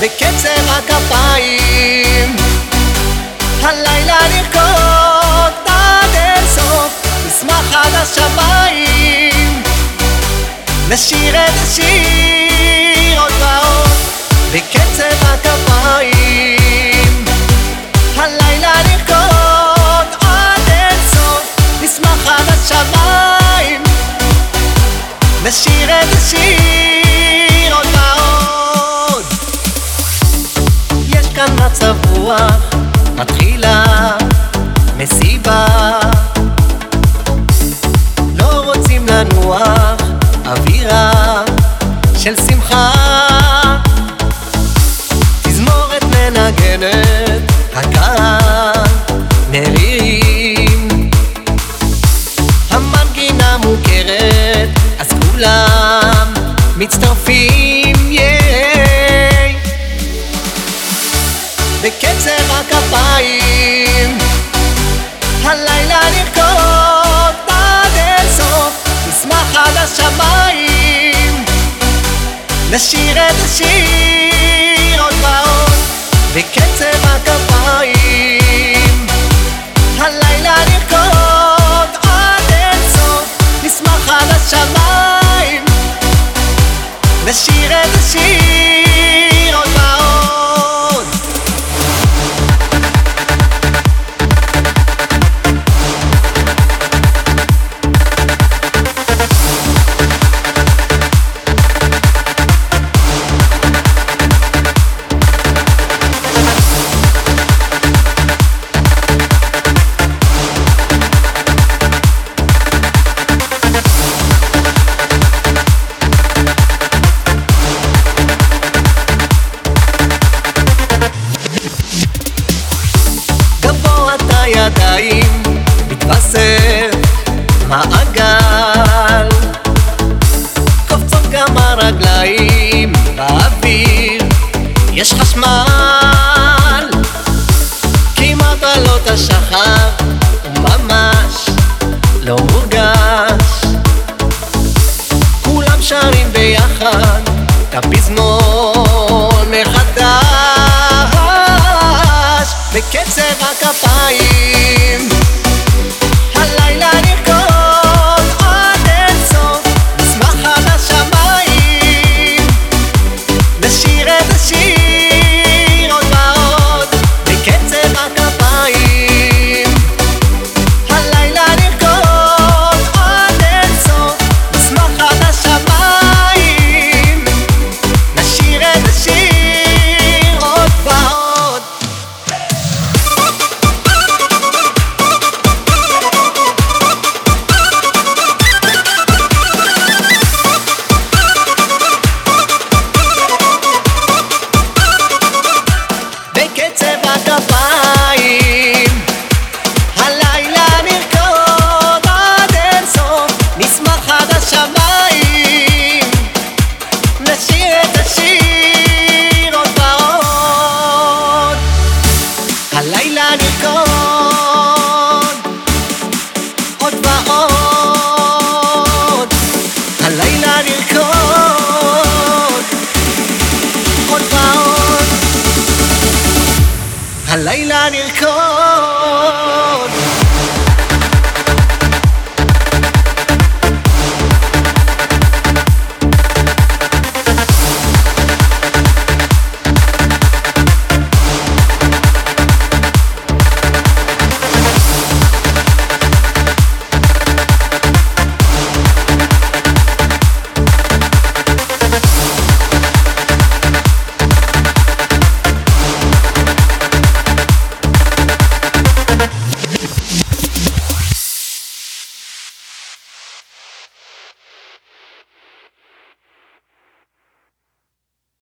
בקצב הכפיים. הלילה נרקוד עד אין סוף נשמח עד השמיים. נשיר את השיר עוד ועוד בקצב הכפיים. הלילה נרקוד עד אין סוף נשמח עד השמיים. נשיר את השיר מצב רוח מתחילה מסיבה. לא רוצים לנוח אווירה של שמחה. תזמורת מנגנת הקהל מרים המנגינה מוכרת אז כולם מצטרפים נשיר את השיר עוד ועוד בקצב הכפיים יש חשמל. כמעט עלות השחר, ממש לא מורגש. כולם שרים ביחד, את הפזמון מחדש. בקצב הכפיים נשמח עד השמיים. נשיר את השיר עוד ועוד. הלילה נרקוד. עוד ועוד. הלילה נרקוד. עוד ועוד. הלילה נרקוד